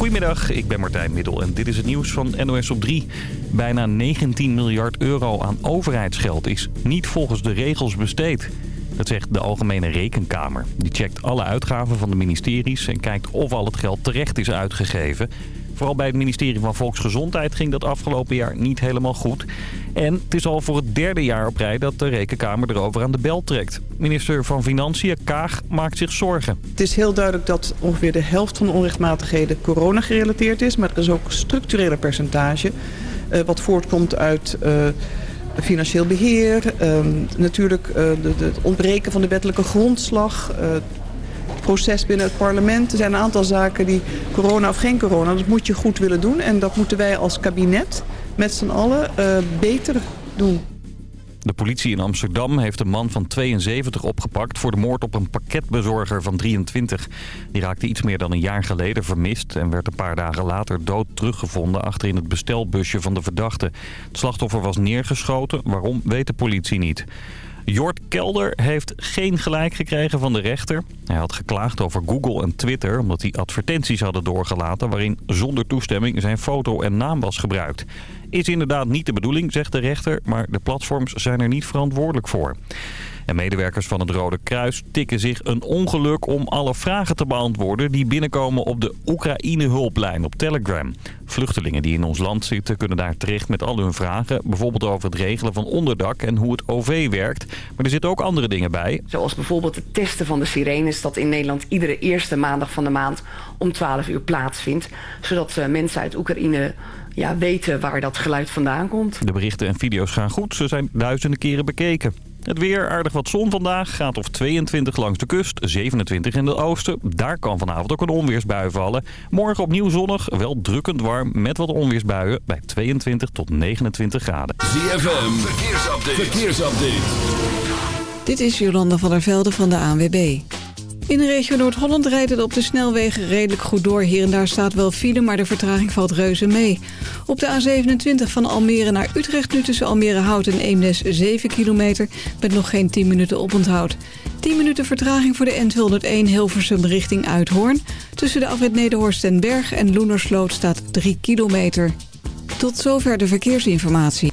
Goedemiddag, ik ben Martijn Middel en dit is het nieuws van NOS op 3. Bijna 19 miljard euro aan overheidsgeld is niet volgens de regels besteed. Dat zegt de Algemene Rekenkamer. Die checkt alle uitgaven van de ministeries en kijkt of al het geld terecht is uitgegeven. Vooral bij het ministerie van Volksgezondheid ging dat afgelopen jaar niet helemaal goed. En het is al voor het derde jaar op rij dat de Rekenkamer erover aan de bel trekt. Minister van Financiën, Kaag, maakt zich zorgen. Het is heel duidelijk dat ongeveer de helft van de onrechtmatigheden corona gerelateerd is. Maar er is ook een structurele percentage uh, wat voortkomt uit... Uh, financieel beheer, uh, natuurlijk uh, de, het ontbreken van de wettelijke grondslag, proces binnen het parlement. Er zijn een aantal zaken die corona of geen corona, dat moet je goed willen doen. En dat moeten wij als kabinet met z'n allen uh, beter doen. De politie in Amsterdam heeft een man van 72 opgepakt... voor de moord op een pakketbezorger van 23. Die raakte iets meer dan een jaar geleden vermist... en werd een paar dagen later dood teruggevonden... achter in het bestelbusje van de verdachte. Het slachtoffer was neergeschoten. Waarom, weet de politie niet. Jort Kelder heeft geen gelijk gekregen van de rechter. Hij had geklaagd over Google en Twitter omdat die advertenties hadden doorgelaten... waarin zonder toestemming zijn foto en naam was gebruikt. Is inderdaad niet de bedoeling, zegt de rechter, maar de platforms zijn er niet verantwoordelijk voor. En medewerkers van het Rode Kruis tikken zich een ongeluk om alle vragen te beantwoorden... die binnenkomen op de Oekraïne-hulplijn op Telegram. Vluchtelingen die in ons land zitten kunnen daar terecht met al hun vragen. Bijvoorbeeld over het regelen van onderdak en hoe het OV werkt. Maar er zitten ook andere dingen bij. Zoals bijvoorbeeld het testen van de sirenes... dat in Nederland iedere eerste maandag van de maand om 12 uur plaatsvindt. Zodat uh, mensen uit Oekraïne ja, weten waar dat geluid vandaan komt. De berichten en video's gaan goed. Ze zijn duizenden keren bekeken. Het weer, aardig wat zon vandaag. Gaat of 22 langs de kust, 27 in het oosten. Daar kan vanavond ook een onweersbui vallen. Morgen opnieuw zonnig, wel drukkend warm met wat onweersbuien bij 22 tot 29 graden. ZFM, verkeersupdate. verkeersupdate. Dit is Jolanda van der Velde van de ANWB. In de regio Noord-Holland rijdt het op de snelwegen redelijk goed door. Hier en daar staat wel file, maar de vertraging valt reuze mee. Op de A27 van Almere naar Utrecht nu tussen Almere Hout en Eemnes 7 kilometer... met nog geen 10 minuten oponthoud. 10 minuten vertraging voor de N201 Hilversum richting Uithoorn. Tussen de afrit Nederhorst en Berg en Loenersloot staat 3 kilometer. Tot zover de verkeersinformatie.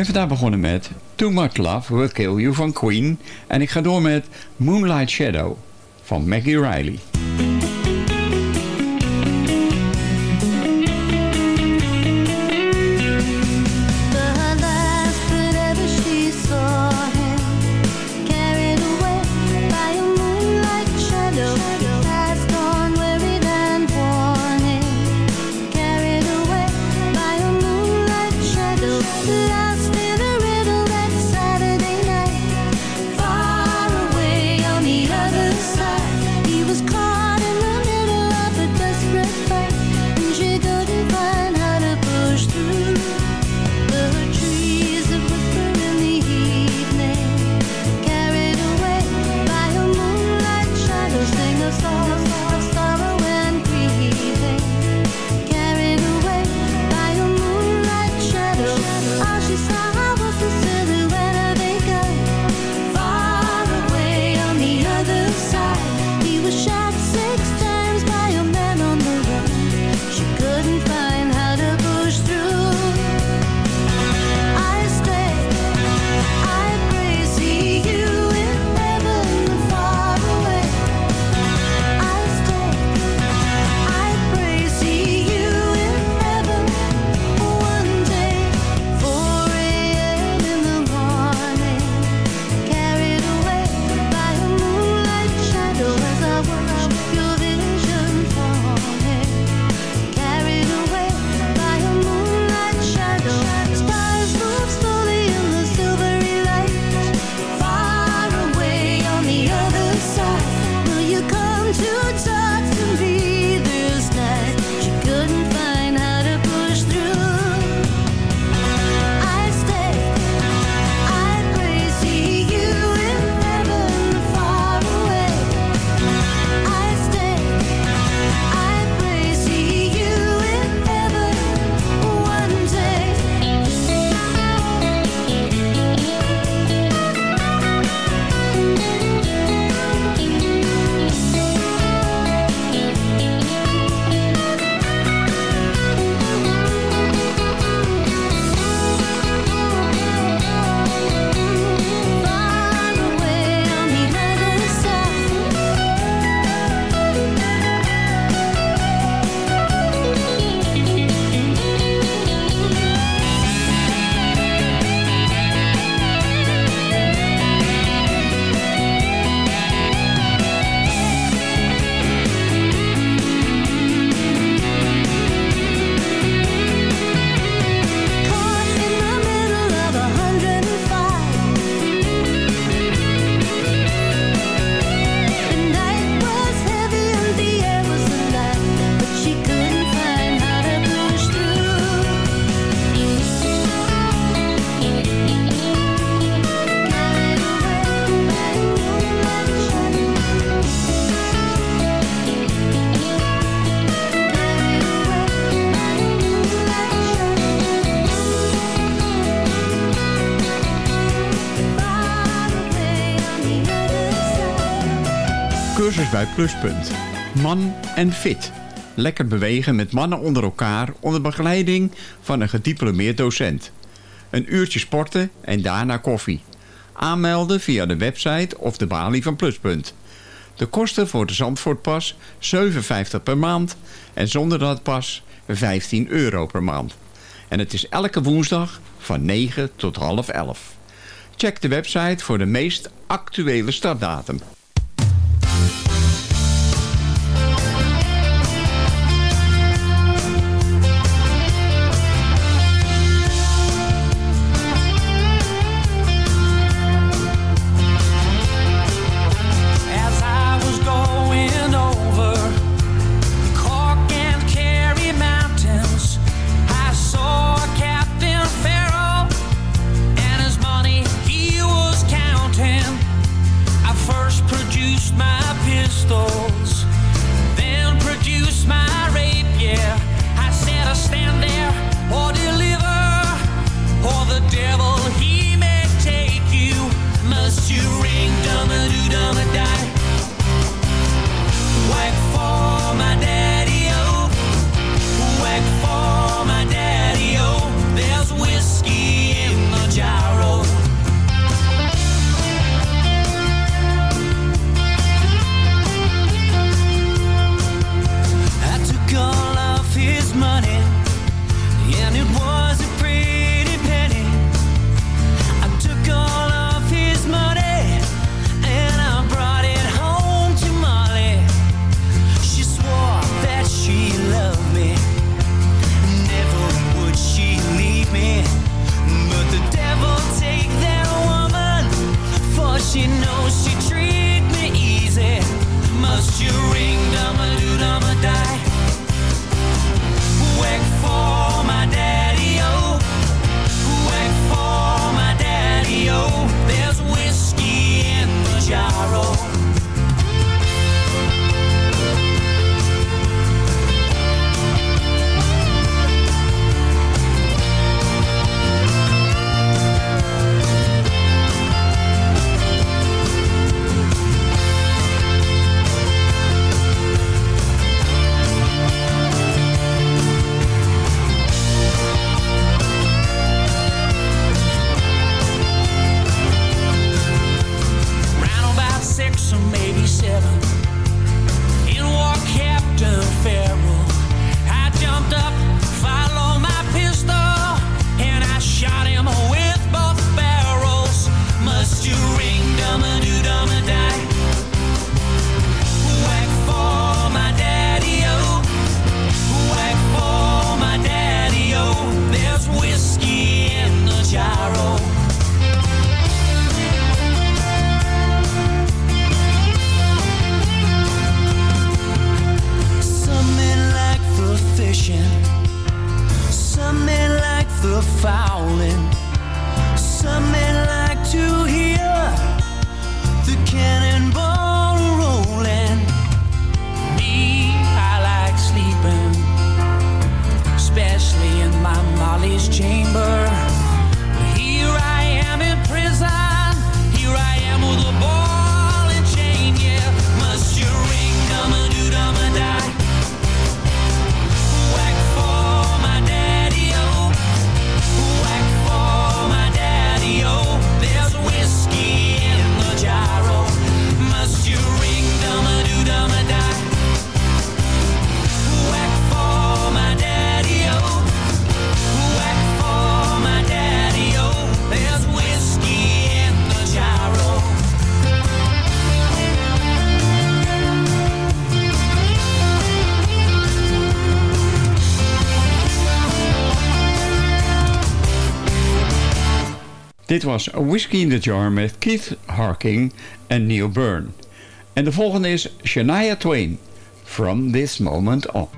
Ben vandaag begonnen met Too Much Love Will Kill You van Queen. En ik ga door met Moonlight Shadow van Maggie Riley. Pluspunt. Man en fit. Lekker bewegen met mannen onder elkaar onder begeleiding van een gediplomeerd docent. Een uurtje sporten en daarna koffie. Aanmelden via de website of de balie van Pluspunt. De kosten voor de Zandvoortpas 7,50 per maand en zonder dat pas 15 euro per maand. En het is elke woensdag van 9 tot half 11. Check de website voor de meest actuele startdatum. Whiskey ocean Dit was A Whiskey in the Jar met Keith Harking en Neil Byrne. En de volgende is Shania Twain, From This Moment On.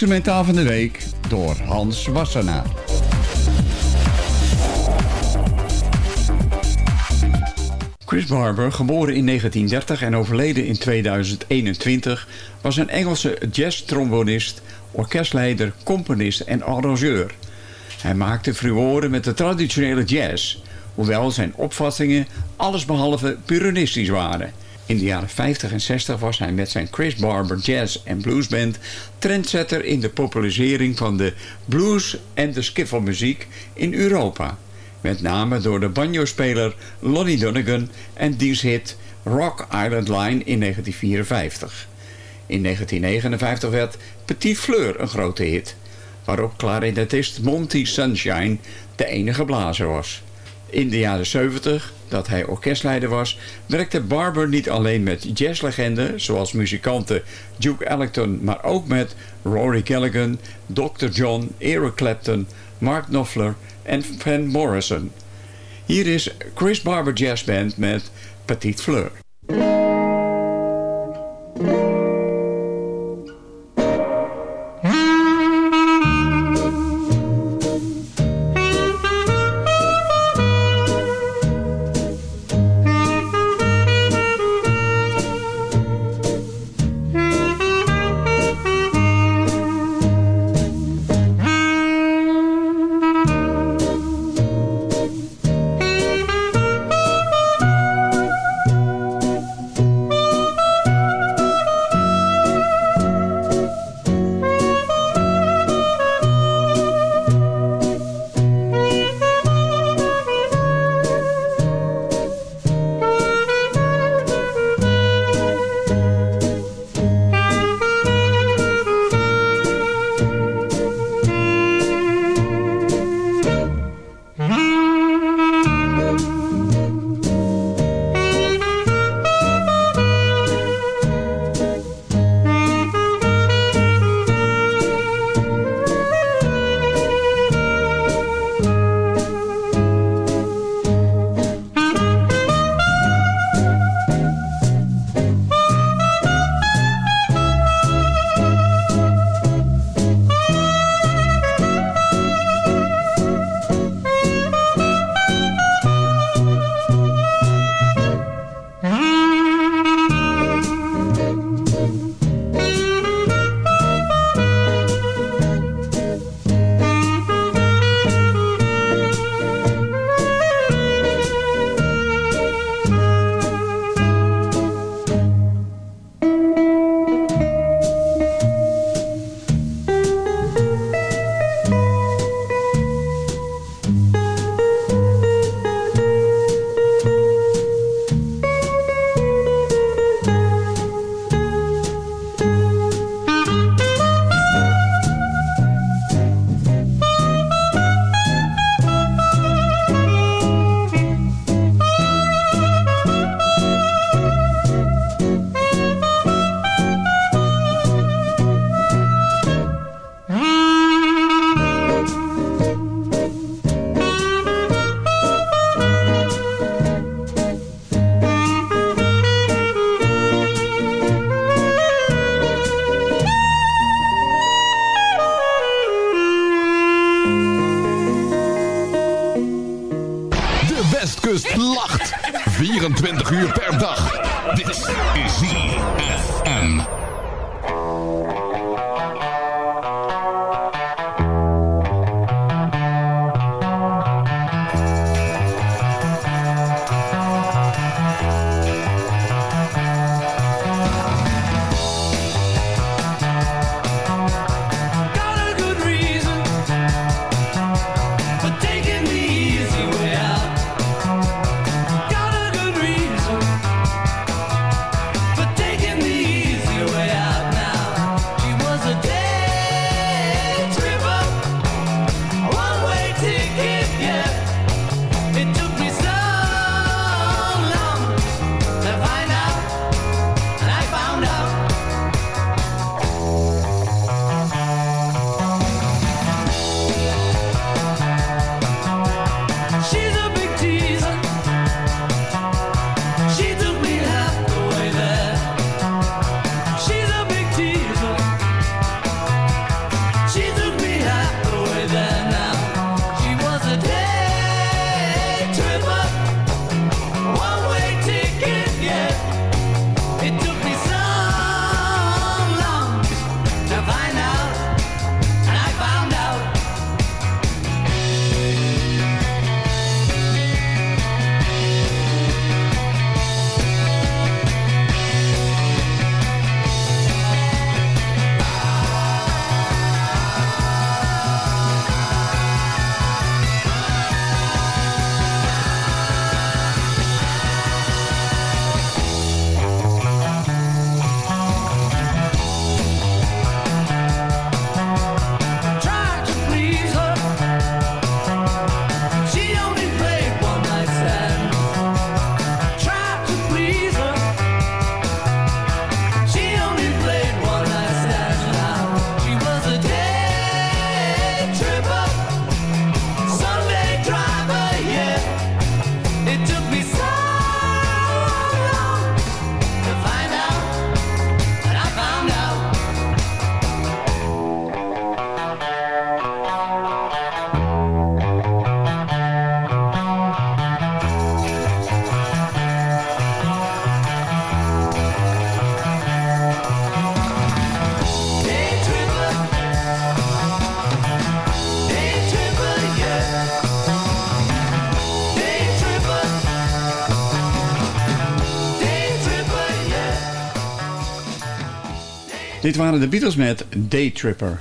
Instrumentaal van de week door Hans Wassenaar. Chris Barber, geboren in 1930 en overleden in 2021, was een Engelse jazz-trombonist, orkestleider, componist en arrangeur. Hij maakte furoren met de traditionele jazz, hoewel zijn opvattingen allesbehalve puristisch waren. In de jaren 50 en 60 was hij met zijn Chris Barber Jazz en Blues Band trendsetter in de popularisering van de blues en de skiffelmuziek in Europa. Met name door de banjo-speler Lonnie Donegan en diens hit Rock Island Line in 1954. In 1959 werd Petit Fleur een grote hit, waarop clarinetist Monty Sunshine de enige blazer was. In de jaren 70 dat hij orkestleider was, werkte Barber niet alleen met jazzlegenden zoals muzikanten Duke Ellington, maar ook met Rory Gallagher, Dr. John, Eric Clapton, Mark Knopfler en Van Morrison. Hier is Chris Barber Jazz Band met Petite Fleur. Dit waren de Beatles met Daytripper.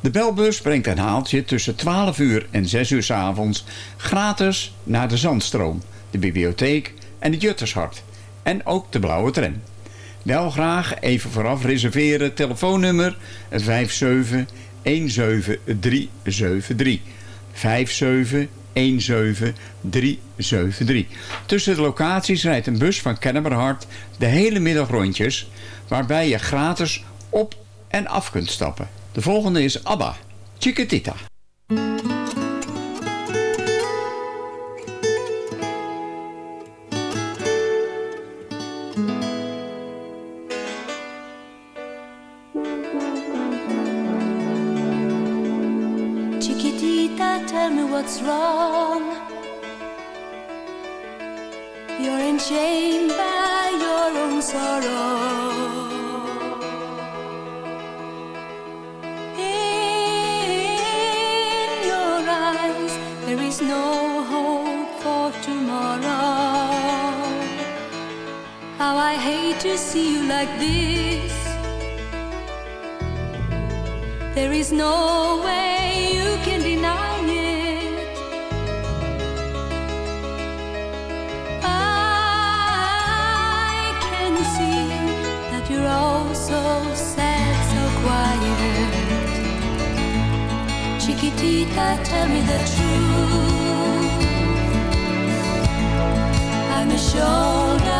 De belbus brengt een haaltje tussen 12 uur en 6 uur s avonds gratis naar de Zandstroom, de bibliotheek en het Juttershart. En ook de blauwe tram. Wel graag even vooraf reserveren telefoonnummer 5717373. 5717373. Tussen de locaties rijdt een bus van Kennemerhart de hele middag rondjes... waarbij je gratis op en af kunt stappen. De volgende is ABBA, Chiquitita. How I hate to see you like this. There is no way you can deny it. I can see that you're all so sad, so quiet. Chiquitita, tell me the truth. I'm a shoulder.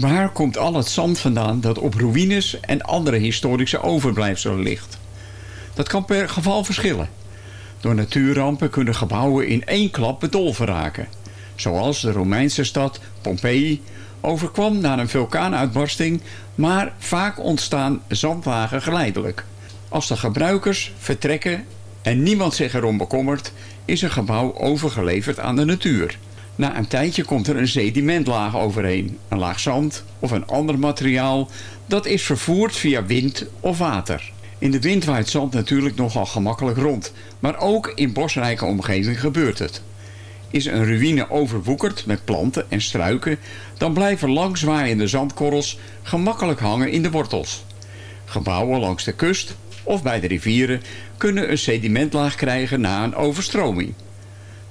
Waar komt al het zand vandaan dat op ruïnes en andere historische overblijfselen ligt? Dat kan per geval verschillen. Door natuurrampen kunnen gebouwen in één klap bedolven raken. Zoals de Romeinse stad Pompeii overkwam na een vulkaanuitbarsting... maar vaak ontstaan zandwagen geleidelijk. Als de gebruikers vertrekken en niemand zich erom bekommert... is een gebouw overgeleverd aan de natuur... Na een tijdje komt er een sedimentlaag overheen, een laag zand of een ander materiaal dat is vervoerd via wind of water. In de wind waait zand natuurlijk nogal gemakkelijk rond, maar ook in bosrijke omgeving gebeurt het. Is een ruïne overwoekerd met planten en struiken, dan blijven langzwaaiende zandkorrels gemakkelijk hangen in de wortels. Gebouwen langs de kust of bij de rivieren kunnen een sedimentlaag krijgen na een overstroming.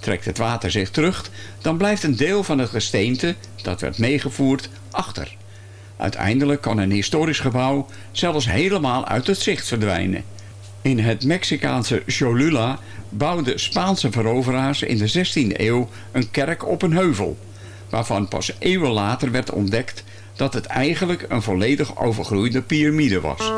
Trekt het water zich terug, dan blijft een deel van het gesteente dat werd meegevoerd achter. Uiteindelijk kan een historisch gebouw zelfs helemaal uit het zicht verdwijnen. In het Mexicaanse Cholula bouwden Spaanse veroveraars in de 16e eeuw een kerk op een heuvel, waarvan pas eeuwen later werd ontdekt dat het eigenlijk een volledig overgroeide piramide was.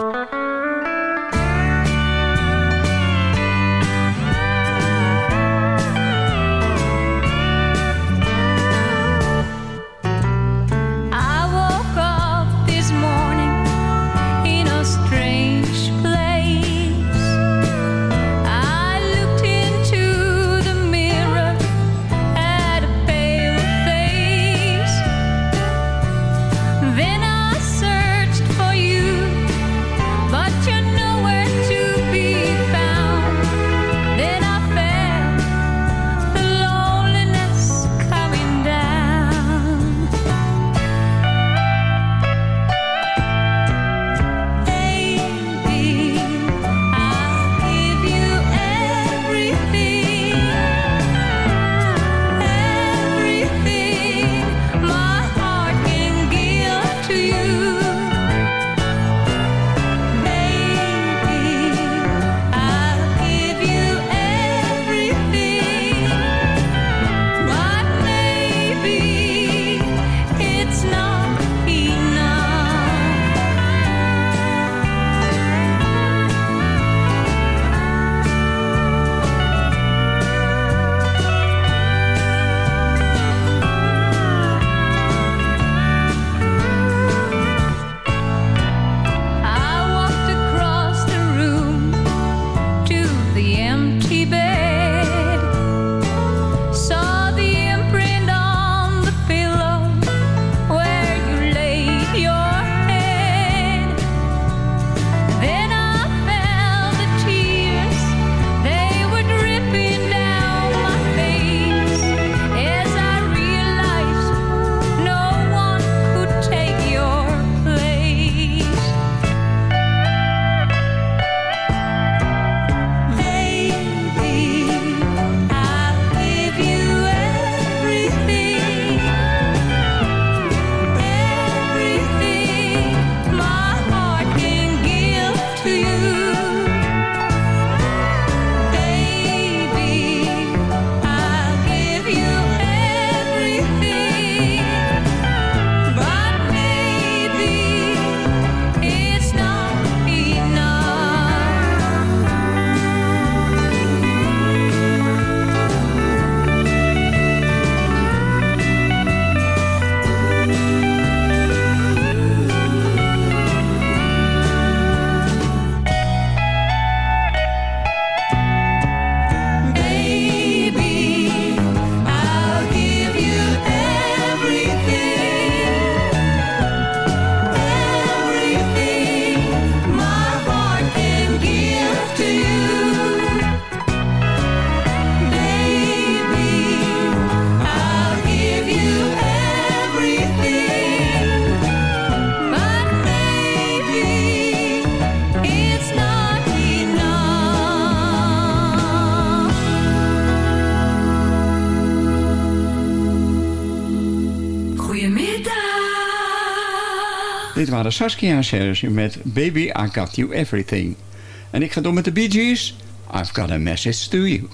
vader Saskia Serge met Baby I Got You Everything. En ik ga door met de Bee Gees. I've got a message to you.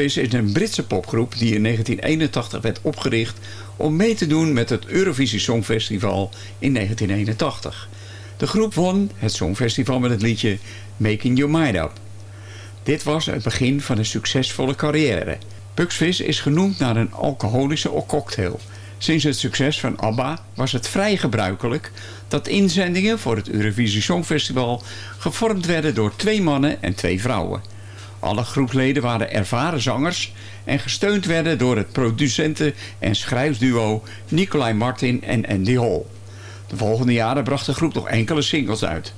Fizz is een Britse popgroep die in 1981 werd opgericht om mee te doen met het Eurovisie Songfestival in 1981. De groep won het Songfestival met het liedje Making Your Mind Up. Dit was het begin van een succesvolle carrière. Fizz is genoemd naar een alcoholische cocktail. Sinds het succes van ABBA was het vrij gebruikelijk dat inzendingen voor het Eurovisie Songfestival gevormd werden door twee mannen en twee vrouwen. Alle groepleden waren ervaren zangers en gesteund werden door het producenten- en schrijfsduo Nicolai Martin en Andy Hall. De volgende jaren bracht de groep nog enkele singles uit.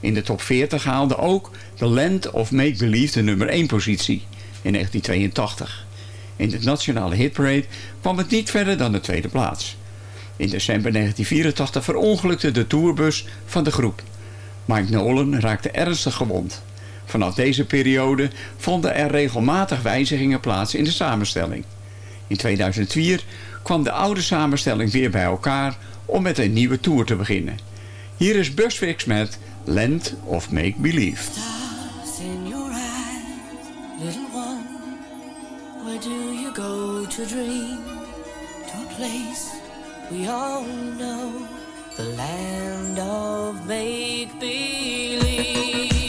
In de top 40 haalde ook The Land of Make Believe de nummer 1 positie in 1982. In de nationale hitparade kwam het niet verder dan de tweede plaats. In december 1984 verongelukte de tourbus van de groep. Mike Nolan raakte ernstig gewond. Vanaf deze periode vonden er regelmatig wijzigingen plaats in de samenstelling. In 2004 kwam de oude samenstelling weer bij elkaar om met een nieuwe tour te beginnen. Hier is Busfix met Land of Make Believe. Little one. Where do you go to dream? To place we all know, the land of make believe.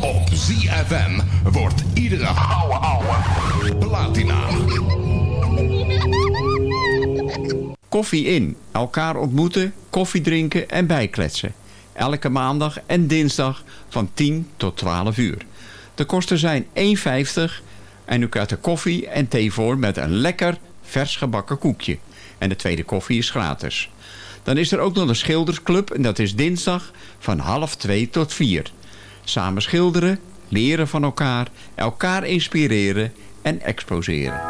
Op ZFM wordt iedere ouwe ouwe platina. Koffie in. Elkaar ontmoeten, koffie drinken en bijkletsen. Elke maandag en dinsdag van 10 tot 12 uur. De kosten zijn 1,50 en u krijgt er koffie en thee voor met een lekker vers gebakken koekje. En de tweede koffie is gratis. Dan is er ook nog een schildersclub en dat is dinsdag van half 2 tot 4. Samen schilderen, leren van elkaar, elkaar inspireren en exposeren.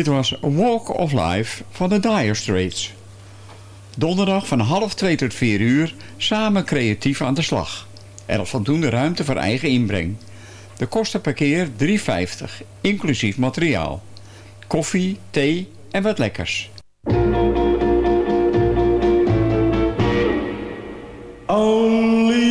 Dit was Walk of Life van de Dire Straits. Donderdag van half twee tot vier uur samen creatief aan de slag. Er is voldoende ruimte voor eigen inbreng. De kosten per keer 3,50, inclusief materiaal. Koffie, thee en wat lekkers. Only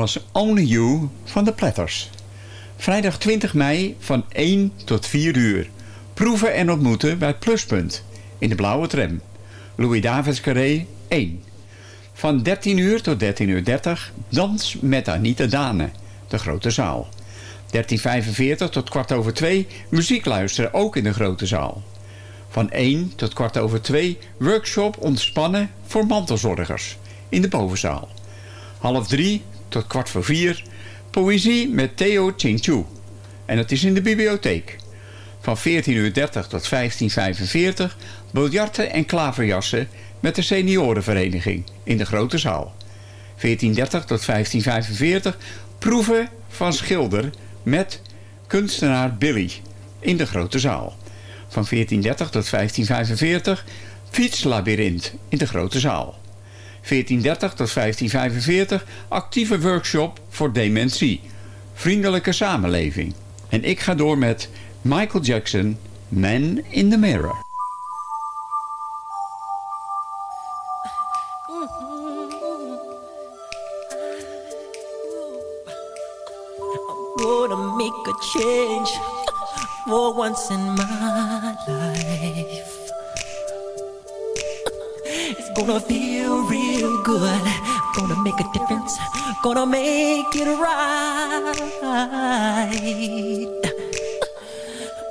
was Only You van de Platters. Vrijdag 20 mei van 1 tot 4 uur. Proeven en ontmoeten bij Pluspunt in de blauwe tram. Louis Davids Carré 1. Van 13 uur tot 13 uur 30 dans met Anita Dane, de grote zaal. 13.45 tot kwart over 2 muziek luisteren ook in de grote zaal. Van 1 tot kwart over 2 workshop ontspannen voor mantelzorgers in de bovenzaal. Half 3 tot kwart voor 4 poëzie met Theo Chingchu. En dat is in de bibliotheek. Van 14.30 tot 15.45 biljarten en klaverjassen met de seniorenvereniging in de grote zaal. 14.30 tot 15.45 proeven van schilder met kunstenaar Billy in de grote zaal. Van 14.30 tot 15.45 fietslabyrinth in de grote zaal. 14.30 tot 15.45 actieve workshop voor dementie. Vriendelijke samenleving. En ik ga door met Michael Jackson, Man in the Mirror. make a change for once in my life. Gonna feel real good. Gonna make a difference. Gonna make it right.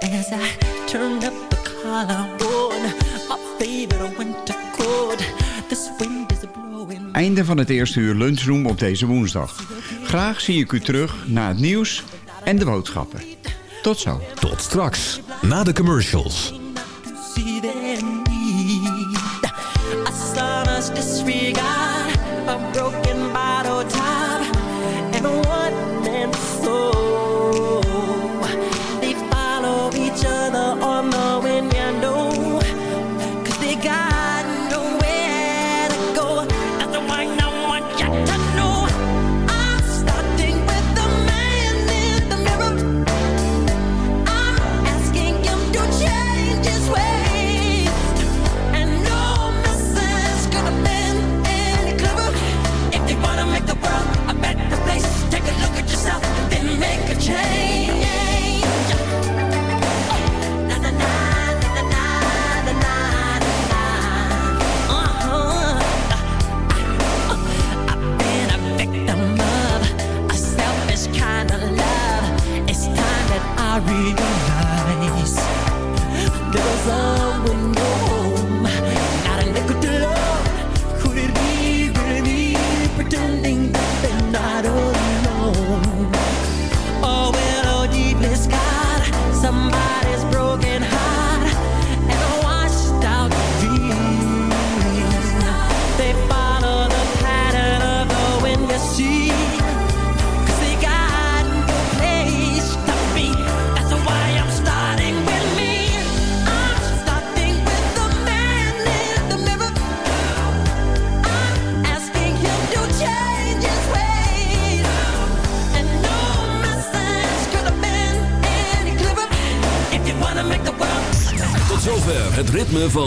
As I turn up the collar on my favorite winter coat. This wind is blowing. Einde van het eerste uur lunchroom op deze woensdag. Graag zie ik u terug naar het nieuws en de boodschappen. Tot zo. Tot straks, na de commercials. see. A atmosphere